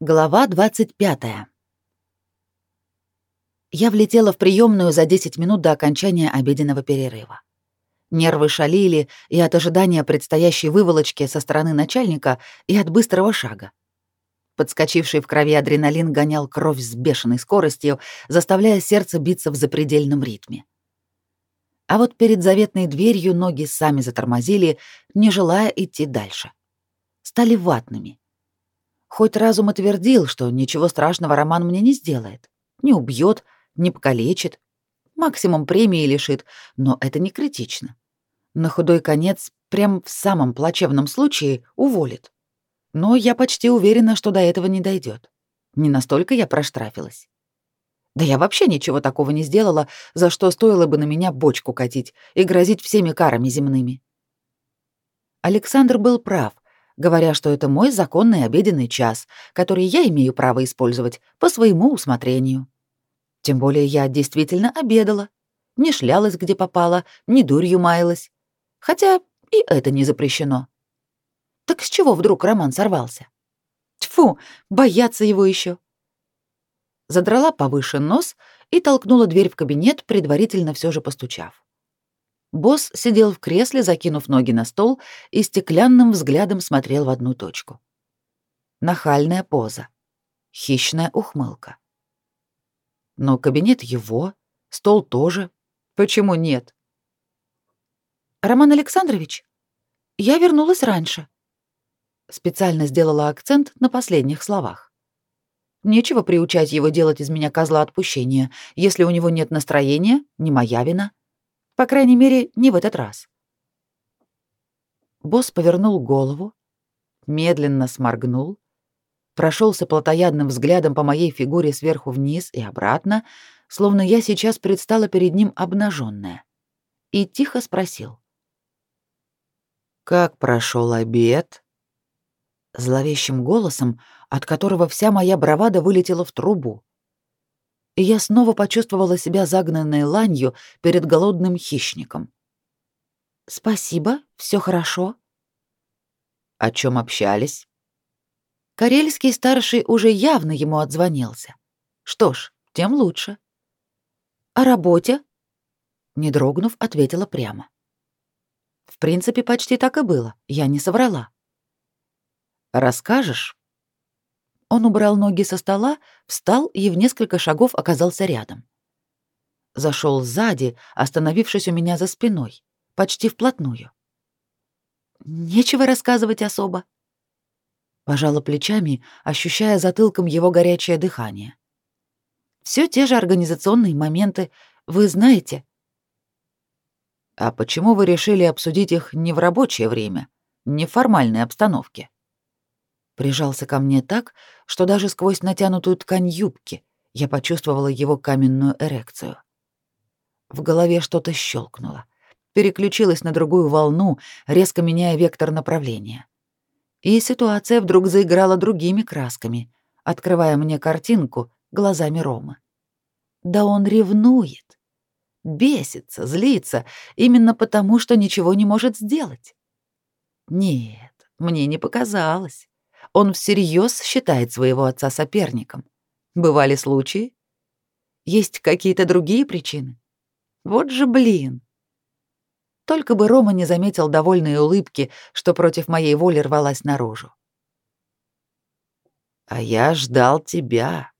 Глава 25. Я влетела в приемную за 10 минут до окончания обеденного перерыва. Нервы шалили и от ожидания предстоящей выволочки со стороны начальника, и от быстрого шага. Подскочивший в крови адреналин гонял кровь с бешеной скоростью, заставляя сердце биться в запредельном ритме. А вот перед заветной дверью ноги сами затормозили, не желая идти дальше. Стали ватными — Хоть разум отвердил, что ничего страшного Роман мне не сделает. Не убьет, не покалечит. Максимум премии лишит, но это не критично. На худой конец, прям в самом плачевном случае, уволит. Но я почти уверена, что до этого не дойдет. Не настолько я проштрафилась. Да я вообще ничего такого не сделала, за что стоило бы на меня бочку катить и грозить всеми карами земными. Александр был прав — говоря, что это мой законный обеденный час, который я имею право использовать по своему усмотрению. Тем более я действительно обедала, не шлялась где попала, не дурью маялась. Хотя и это не запрещено. Так с чего вдруг роман сорвался? Тьфу, бояться его еще. Задрала повыше нос и толкнула дверь в кабинет, предварительно все же постучав. Босс сидел в кресле, закинув ноги на стол и стеклянным взглядом смотрел в одну точку. Нахальная поза. Хищная ухмылка. Но кабинет его, стол тоже. Почему нет? Роман Александрович, я вернулась раньше. Специально сделала акцент на последних словах. Нечего приучать его делать из меня козла отпущения. Если у него нет настроения, не моя вина. По крайней мере, не в этот раз. Босс повернул голову, медленно сморгнул, прошелся плотоядным взглядом по моей фигуре сверху вниз и обратно, словно я сейчас предстала перед ним обнаженная, и тихо спросил. «Как прошел обед?» Зловещим голосом, от которого вся моя бравада вылетела в трубу и я снова почувствовала себя загнанной ланью перед голодным хищником. «Спасибо, все хорошо». «О чем общались?» Карельский старший уже явно ему отзвонился. Что ж, тем лучше. «О работе?» Не дрогнув, ответила прямо. В принципе, почти так и было, я не соврала. «Расскажешь?» Он убрал ноги со стола, встал и в несколько шагов оказался рядом. Зашел сзади, остановившись у меня за спиной, почти вплотную. Нечего рассказывать особо. Пожала плечами, ощущая затылком его горячее дыхание. Все те же организационные моменты, вы знаете. А почему вы решили обсудить их не в рабочее время, не в формальной обстановке? Прижался ко мне так, что даже сквозь натянутую ткань юбки я почувствовала его каменную эрекцию. В голове что-то щелкнуло, переключилось на другую волну, резко меняя вектор направления. И ситуация вдруг заиграла другими красками, открывая мне картинку глазами Ромы. Да он ревнует, бесится, злится, именно потому, что ничего не может сделать. Нет, мне не показалось. Он всерьез считает своего отца соперником. Бывали случаи? Есть какие-то другие причины? Вот же блин. Только бы Рома не заметил довольной улыбки, что против моей воли рвалась наружу. А я ждал тебя.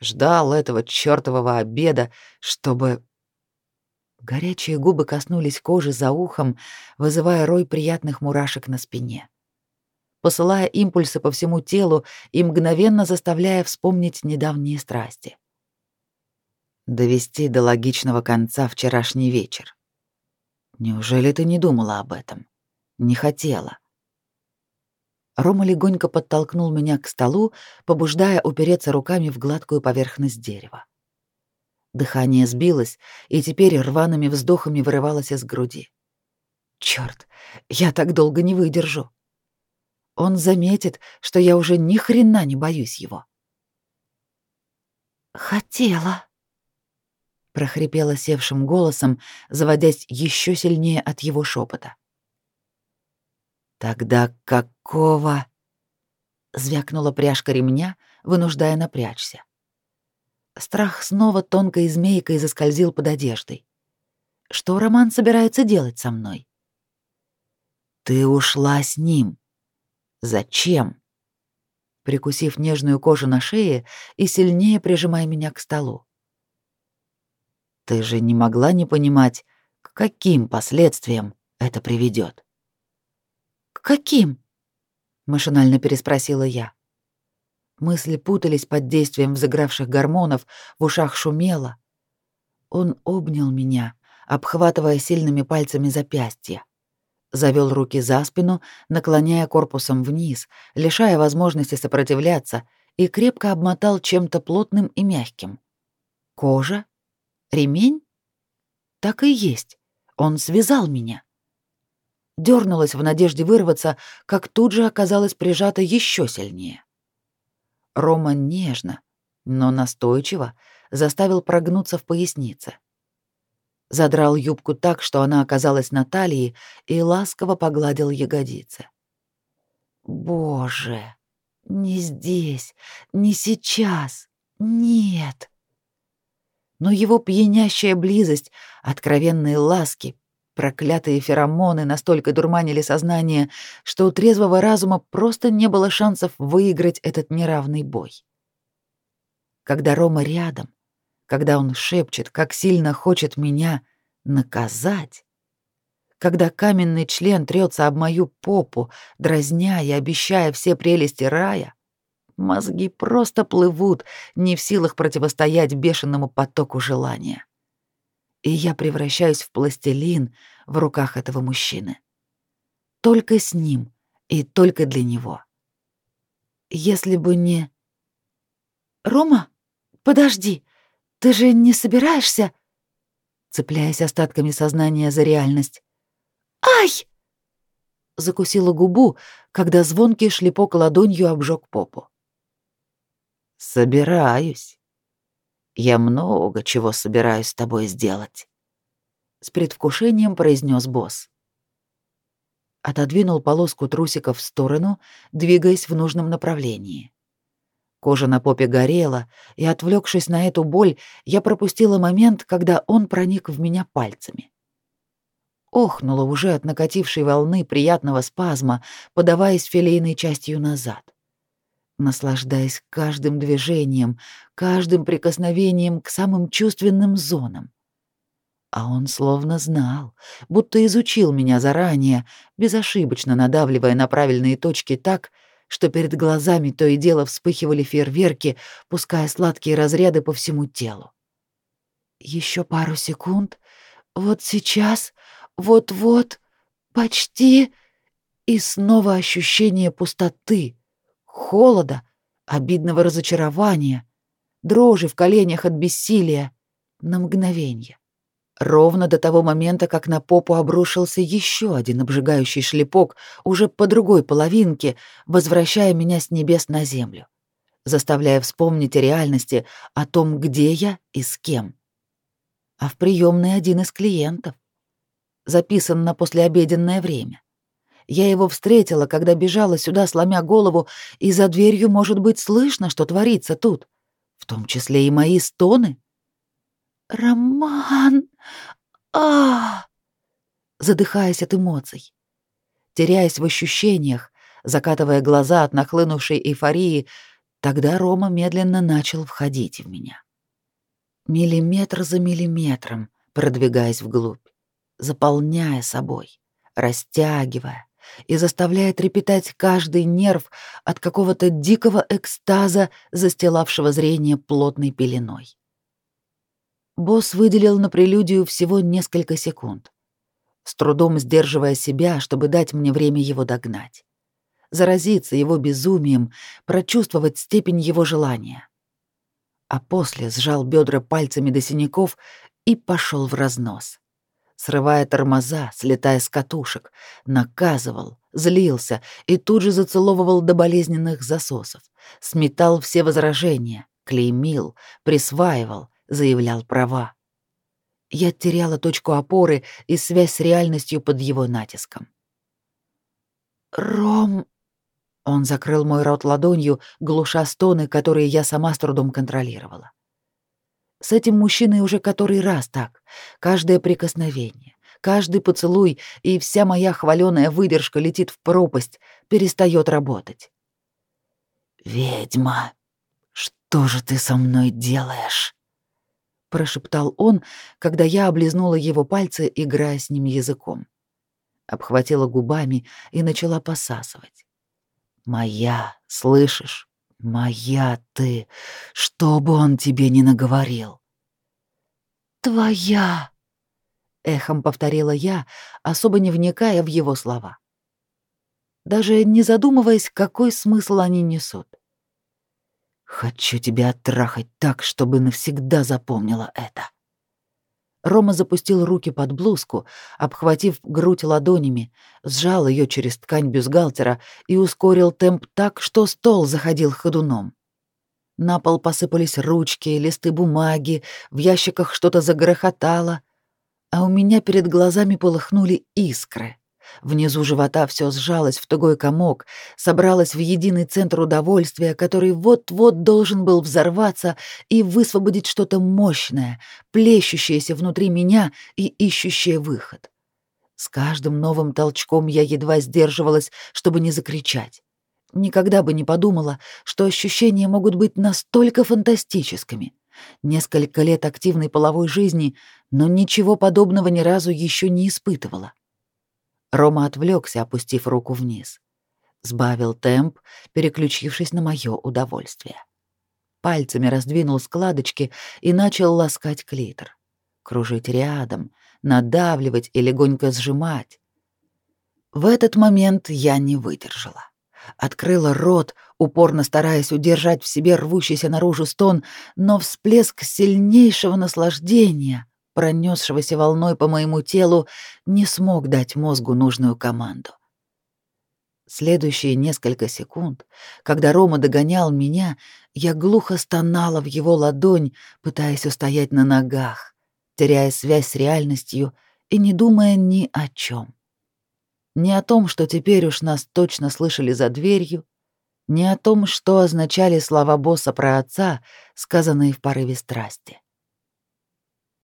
Ждал этого чёртового обеда, чтобы... Горячие губы коснулись кожи за ухом, вызывая рой приятных мурашек на спине посылая импульсы по всему телу и мгновенно заставляя вспомнить недавние страсти. Довести до логичного конца вчерашний вечер. Неужели ты не думала об этом? Не хотела? Рома легонько подтолкнул меня к столу, побуждая упереться руками в гладкую поверхность дерева. Дыхание сбилось, и теперь рваными вздохами вырывалось из груди. Чёрт, я так долго не выдержу. Он заметит, что я уже ни хрена не боюсь его. Хотела, прохрипела севшим голосом, заводясь еще сильнее от его шепота. Тогда какого? Звякнула пряжка ремня, вынуждая напрячься. Страх снова тонкой змейкой заскользил под одеждой. Что Роман собирается делать со мной? Ты ушла с ним. Зачем? Прикусив нежную кожу на шее и сильнее прижимая меня к столу. Ты же не могла не понимать, к каким последствиям это приведет. К каким? машинально переспросила я. Мысли путались под действием взыгравших гормонов, в ушах шумело. Он обнял меня, обхватывая сильными пальцами запястья. Завел руки за спину, наклоняя корпусом вниз, лишая возможности сопротивляться, и крепко обмотал чем-то плотным и мягким. Кожа? Ремень? Так и есть. Он связал меня. Дёрнулась в надежде вырваться, как тут же оказалась прижата еще сильнее. Рома нежно, но настойчиво заставил прогнуться в пояснице. Задрал юбку так, что она оказалась на талии, и ласково погладил ягодицы. «Боже, не здесь, не сейчас, нет!» Но его пьянящая близость, откровенные ласки, проклятые феромоны настолько дурманили сознание, что у трезвого разума просто не было шансов выиграть этот неравный бой. Когда Рома рядом, когда он шепчет, как сильно хочет меня наказать, когда каменный член трется об мою попу, дразня и обещая все прелести рая, мозги просто плывут, не в силах противостоять бешеному потоку желания. И я превращаюсь в пластилин в руках этого мужчины. Только с ним и только для него. Если бы не... «Рома, подожди!» Ты же не собираешься, цепляясь остатками сознания за реальность. Ай! Закусила губу, когда звонкий шлепок ладонью обжег попу. Собираюсь. Я много чего собираюсь с тобой сделать, с предвкушением произнес босс. Отодвинул полоску трусиков в сторону, двигаясь в нужном направлении. Кожа на попе горела, и, отвлекшись на эту боль, я пропустила момент, когда он проник в меня пальцами. Охнула уже от накатившей волны приятного спазма, подаваясь филейной частью назад. Наслаждаясь каждым движением, каждым прикосновением к самым чувственным зонам. А он словно знал, будто изучил меня заранее, безошибочно надавливая на правильные точки так, что перед глазами то и дело вспыхивали фейерверки, пуская сладкие разряды по всему телу. Еще пару секунд. Вот сейчас, вот-вот, почти и снова ощущение пустоты, холода, обидного разочарования, дрожи в коленях от бессилия на мгновение. Ровно до того момента, как на попу обрушился еще один обжигающий шлепок уже по другой половинке, возвращая меня с небес на землю, заставляя вспомнить о реальности, о том, где я и с кем. А в приемной один из клиентов. Записан на послеобеденное время. Я его встретила, когда бежала сюда, сломя голову, и за дверью, может быть, слышно, что творится тут, в том числе и мои стоны — Роман! а Задыхаясь от эмоций, теряясь в ощущениях, закатывая глаза от нахлынувшей эйфории, тогда Рома медленно начал входить в меня. Миллиметр за миллиметром, продвигаясь вглубь, заполняя собой, растягивая и заставляя трепетать каждый нерв от какого-то дикого экстаза, застилавшего зрение плотной пеленой. Босс выделил на прелюдию всего несколько секунд, с трудом сдерживая себя, чтобы дать мне время его догнать, заразиться его безумием, прочувствовать степень его желания. А после сжал бедра пальцами до синяков и пошел в разнос. Срывая тормоза, слетая с катушек, наказывал, злился и тут же зацеловывал до болезненных засосов, сметал все возражения, клеймил, присваивал, заявлял права. Я теряла точку опоры и связь с реальностью под его натиском. «Ром...» Он закрыл мой рот ладонью, глуша стоны, которые я сама с трудом контролировала. С этим мужчиной уже который раз так. Каждое прикосновение, каждый поцелуй и вся моя хваленая выдержка летит в пропасть, перестает работать. «Ведьма, что же ты со мной делаешь?» Прошептал он, когда я облизнула его пальцы, играя с ним языком. Обхватила губами и начала посасывать. Моя, слышишь? Моя ты, что бы он тебе ни наговорил. Твоя, эхом повторила я, особо не вникая в его слова. Даже не задумываясь, какой смысл они несут. Хочу тебя оттрахать так, чтобы навсегда запомнила это. Рома запустил руки под блузку, обхватив грудь ладонями, сжал ее через ткань бюстгальтера и ускорил темп так, что стол заходил ходуном. На пол посыпались ручки, листы бумаги, в ящиках что-то загрохотало, а у меня перед глазами полыхнули искры. Внизу живота все сжалось в тугой комок, собралось в единый центр удовольствия, который вот-вот должен был взорваться и высвободить что-то мощное, плещущееся внутри меня и ищущее выход. С каждым новым толчком я едва сдерживалась, чтобы не закричать. Никогда бы не подумала, что ощущения могут быть настолько фантастическими. Несколько лет активной половой жизни, но ничего подобного ни разу еще не испытывала. Рома отвлекся, опустив руку вниз. Сбавил темп, переключившись на мое удовольствие. Пальцами раздвинул складочки и начал ласкать клитор. Кружить рядом, надавливать и легонько сжимать. В этот момент я не выдержала. Открыла рот, упорно стараясь удержать в себе рвущийся наружу стон, но всплеск сильнейшего наслаждения пронесшегося волной по моему телу, не смог дать мозгу нужную команду. Следующие несколько секунд, когда Рома догонял меня, я глухо стонала в его ладонь, пытаясь устоять на ногах, теряя связь с реальностью и не думая ни о чем. Ни о том, что теперь уж нас точно слышали за дверью, ни о том, что означали слова босса про отца, сказанные в порыве страсти.